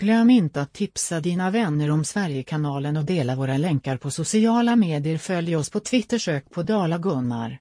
Glöm inte att tipsa dina vänner om Sverigekanalen och dela våra länkar på sociala medier. Följ oss på Twitter sök på Dala Gunnar.